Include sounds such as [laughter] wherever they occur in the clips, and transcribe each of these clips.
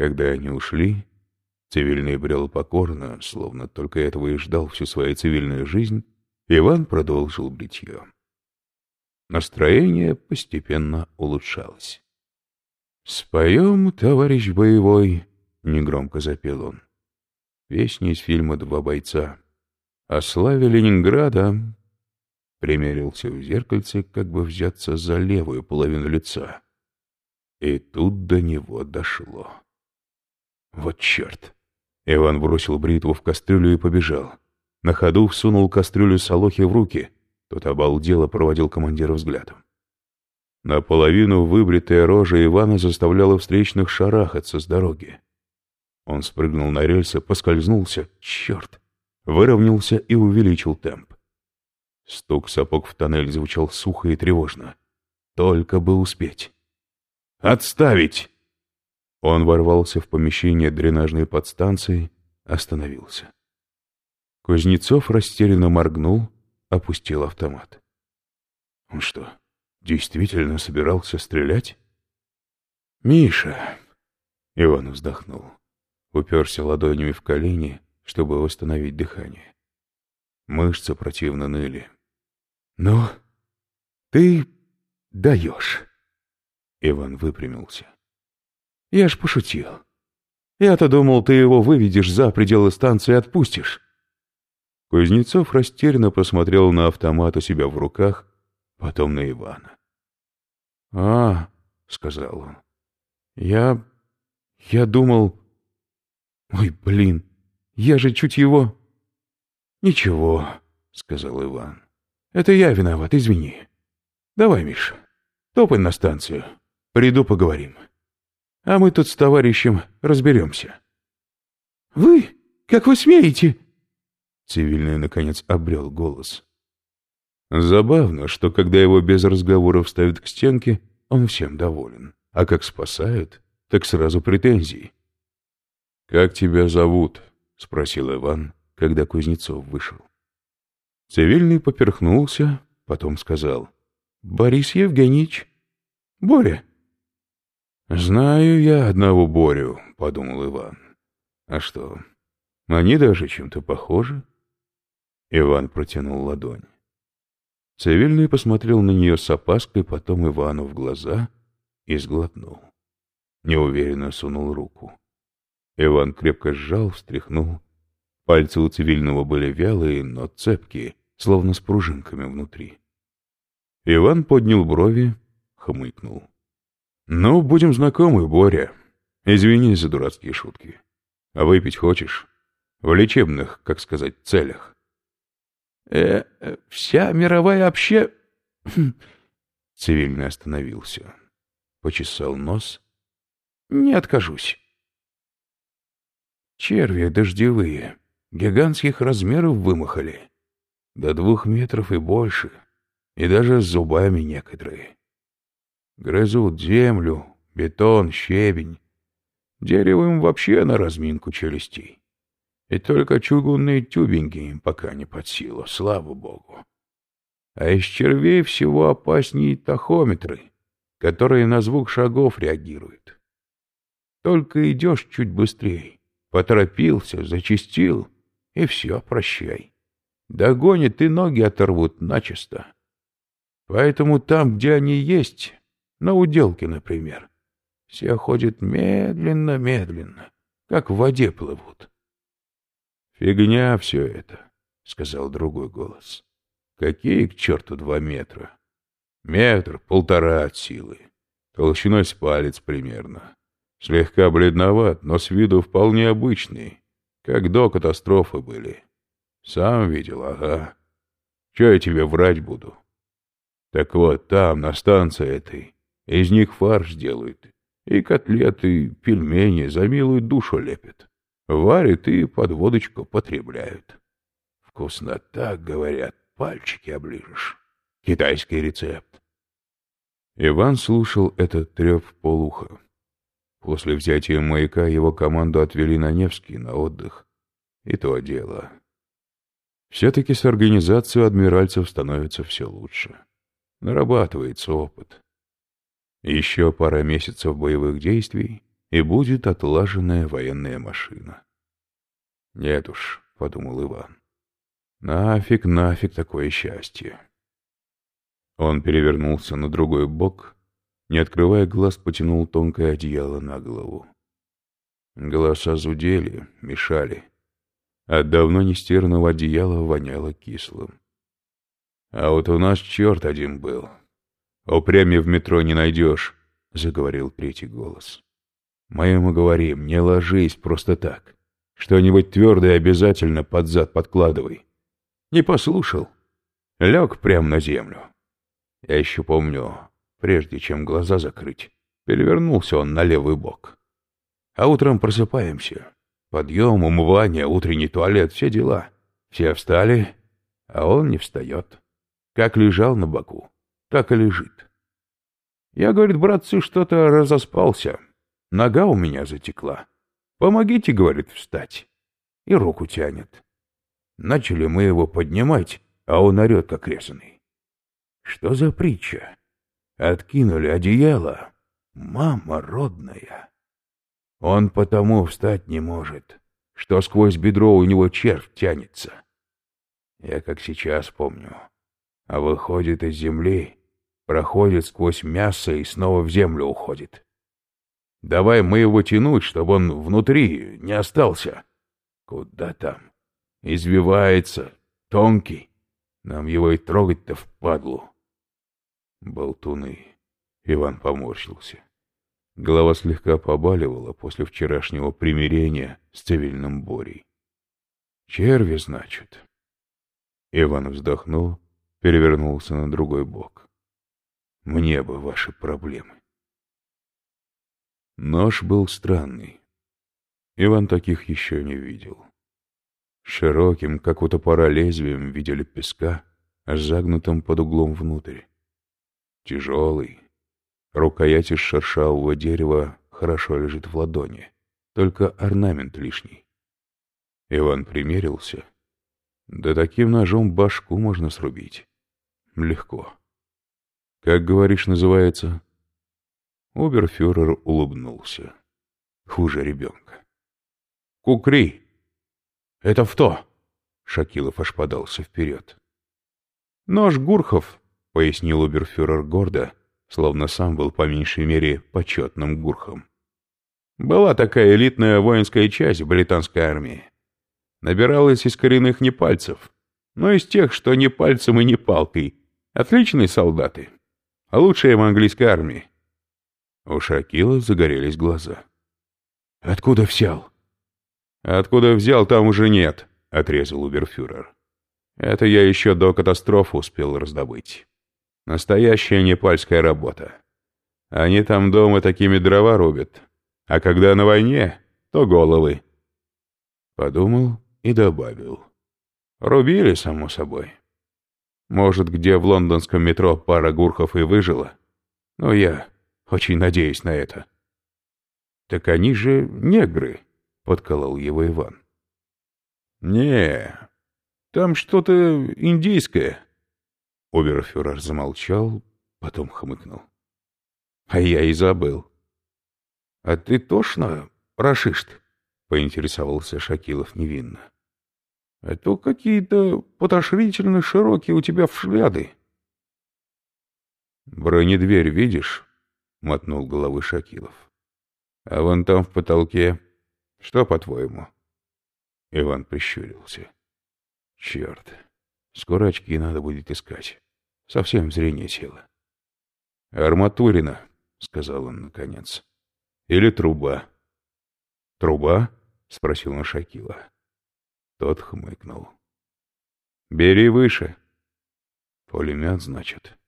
Когда они ушли, цивильный брел покорно, словно только этого и ждал всю свою цивильную жизнь, Иван продолжил бритье. Настроение постепенно улучшалось. «Споем, товарищ боевой», — негромко запел он. Песня из фильма «Два бойца». О славе Ленинграда примерился в зеркальце, как бы взяться за левую половину лица. И тут до него дошло. Вот черт! Иван бросил бритву в кастрюлю и побежал. На ходу всунул кастрюлю Солохе в руки. Тот обалдело проводил командира взглядом. Наполовину выбритая рожа Ивана заставляла встречных шарахаться с дороги. Он спрыгнул на рельсы, поскользнулся. Черт! Выровнялся и увеличил темп. Стук сапог в тоннель звучал сухо и тревожно. Только бы успеть. «Отставить!» Он ворвался в помещение дренажной подстанции, остановился. Кузнецов растерянно моргнул, опустил автомат. Он что, действительно собирался стрелять? «Миша!» — Иван вздохнул. Уперся ладонями в колени, чтобы восстановить дыхание. Мышцы противно ныли. «Ну, ты даешь!» Иван выпрямился. «Я ж пошутил. Я-то думал, ты его выведешь за пределы станции и отпустишь». Кузнецов растерянно посмотрел на автомат у себя в руках, потом на Ивана. «А, — сказал он, — я... я думал... Ой, блин, я же чуть его...» «Ничего», — сказал Иван. «Это я виноват, извини. Давай, Миша, топай на станцию. Приду, поговорим. А мы тут с товарищем разберемся». «Вы? Как вы смеете?» Цивильный, наконец, обрел голос. Забавно, что когда его без разговоров ставят к стенке, он всем доволен. А как спасают, так сразу претензии. «Как тебя зовут?» — спросил Иван, когда Кузнецов вышел. Цивильный поперхнулся, потом сказал. «Борис Евгеньевич? Боря?» «Знаю я одного Борю», — подумал Иван. «А что, они даже чем-то похожи?» Иван протянул ладонь. Цивильный посмотрел на нее с опаской, потом Ивану в глаза и сглотнул. Неуверенно сунул руку. Иван крепко сжал, встряхнул. Пальцы у цивильного были вялые, но цепкие, словно с пружинками внутри. Иван поднял брови, хмыкнул. «Ну, будем знакомы, Боря. Извини за дурацкие шутки. А выпить хочешь? В лечебных, как сказать, целях». «Э, э вся мировая обще...» [clears throat] Цивильный остановился. Почесал нос. «Не откажусь». Черви дождевые, гигантских размеров вымахали. До двух метров и больше, и даже с зубами некоторые. Грызут землю, бетон, щебень. Дерево им вообще на разминку челюстей. И только чугунные тюбинги им пока не под силу, слава богу. А из червей всего опаснее тахометры, которые на звук шагов реагируют. Только идешь чуть быстрее, поторопился, зачистил, и все, прощай. Догонят и ноги оторвут начисто. Поэтому там, где они есть, на уделке, например, все ходят медленно-медленно, как в воде плывут. «Фигня все это», — сказал другой голос. «Какие к черту два метра? Метр, полтора от силы. Толщиной с палец примерно. Слегка бледноват, но с виду вполне обычный, как до катастрофы были. Сам видел, ага. Че я тебе врать буду? Так вот, там, на станции этой, из них фарш делают, и котлеты, пельмени за милую душу лепят. Варят и под водочку потребляют. Вкусно так, говорят, пальчики оближешь. Китайский рецепт. Иван слушал этот треп полуха. После взятия маяка его команду отвели на Невский на отдых. И то дело. Все-таки с организацией адмиральцев становится все лучше. Нарабатывается опыт. Еще пара месяцев боевых действий, и будет отлаженная военная машина. «Нет уж», — подумал Иван, — «нафиг, нафиг такое счастье». Он перевернулся на другой бок, не открывая глаз, потянул тонкое одеяло на голову. Голоса зудели, мешали. От давно нестерного одеяла воняло кислым. «А вот у нас черт один был. Упрями в метро не найдешь», — заговорил третий голос. «Мы ему говорим, не ложись просто так. Что-нибудь твердое обязательно под зад подкладывай». Не послушал. Лег прямо на землю. Я еще помню, прежде чем глаза закрыть, перевернулся он на левый бок. А утром просыпаемся. Подъем, умывание, утренний туалет, все дела. Все встали, а он не встает. Как лежал на боку, так и лежит. Я, говорит, братцы, что-то разоспался. Нога у меня затекла. Помогите, говорит, встать. И руку тянет. Начали мы его поднимать, а он орет, как резанный. Что за притча? Откинули одеяло. Мама родная. Он потому встать не может, что сквозь бедро у него червь тянется. Я как сейчас помню. А выходит из земли, проходит сквозь мясо и снова в землю уходит. Давай мы его тянуть, чтобы он внутри не остался. Куда там? Извивается, тонкий. Нам его и трогать-то впадлу. Болтуны. Иван поморщился. Голова слегка побаливала после вчерашнего примирения с цивильным Борей. «Черви, значит?» Иван вздохнул, перевернулся на другой бок. «Мне бы ваши проблемы». Нож был странный. Иван таких еще не видел. Широким, как у топора лезвием, видели песка, загнутым под углом внутрь. Тяжелый. Рукоять из шершавого дерева хорошо лежит в ладони. Только орнамент лишний. Иван примерился. Да таким ножом башку можно срубить. Легко. Как, говоришь, называется? Оберфюрер улыбнулся. Хуже ребенка. Кукри! Это что? Шакилов аж подался вперед. Нож Гурхов — пояснил оберфюрер гордо, словно сам был по меньшей мере почетным гурхом. «Была такая элитная воинская часть в британской армии. Набиралась из коренных не пальцев, но из тех, что не пальцем и не палкой. Отличные солдаты. А лучшие в английской армии». У Шакила загорелись глаза. «Откуда взял?» «Откуда взял, там уже нет», — отрезал уберфюрер. «Это я еще до катастрофы успел раздобыть». Настоящая непальская работа. Они там дома такими дрова рубят. А когда на войне, то головы. Подумал и добавил. Рубили, само собой. Может, где в лондонском метро пара гурхов и выжила. Но я очень надеюсь на это. Так они же негры, подколол его Иван. Не, там что-то индийское. Оберфюрер замолчал, потом хмыкнул. — А я и забыл. — А ты тошно, рашишт? — поинтересовался Шакилов невинно. — А то какие-то потошрительно широкие у тебя взгляды. — Бронедверь видишь? — мотнул головы Шакилов. — А вон там в потолке... Что, по-твоему? Иван прищурился. — Черт! Скоро очки надо будет искать. Совсем зрение село. «Арматурина», — сказал он наконец. «Или труба». «Труба?» — спросил он Шакила. Тот хмыкнул. «Бери выше». «Пулемет, значит.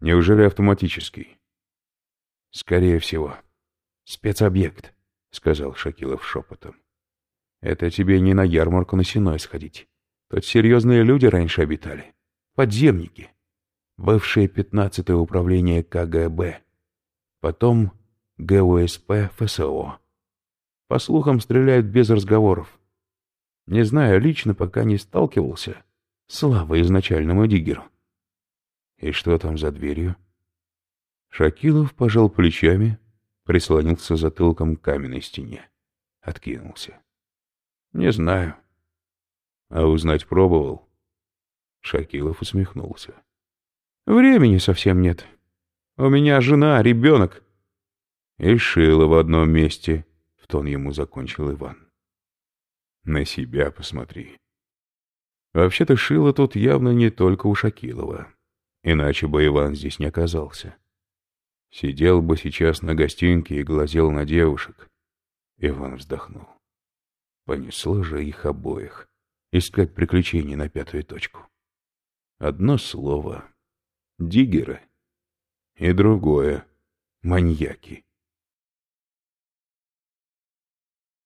Неужели автоматический?» «Скорее всего. Спецобъект», — сказал Шакилов шепотом. «Это тебе не на ярмарку на сеной сходить. Тут серьезные люди раньше обитали. Подземники. Бывшее 15-е управление КГБ. Потом ГУСП ФСО. По слухам, стреляют без разговоров. Не знаю, лично пока не сталкивался. Слава изначальному диггеру. И что там за дверью? Шакилов пожал плечами, прислонился затылком к каменной стене. Откинулся. «Не знаю». «А узнать пробовал?» Шакилов усмехнулся. «Времени совсем нет. У меня жена, ребенок». «И шила в одном месте», — в тон ему закончил Иван. «На себя посмотри». Вообще-то шило тут явно не только у Шакилова. Иначе бы Иван здесь не оказался. Сидел бы сейчас на гостинке и глазел на девушек. Иван вздохнул. Понесло же их обоих. Искать приключений на пятую точку. Одно слово — диггеры. И другое — маньяки.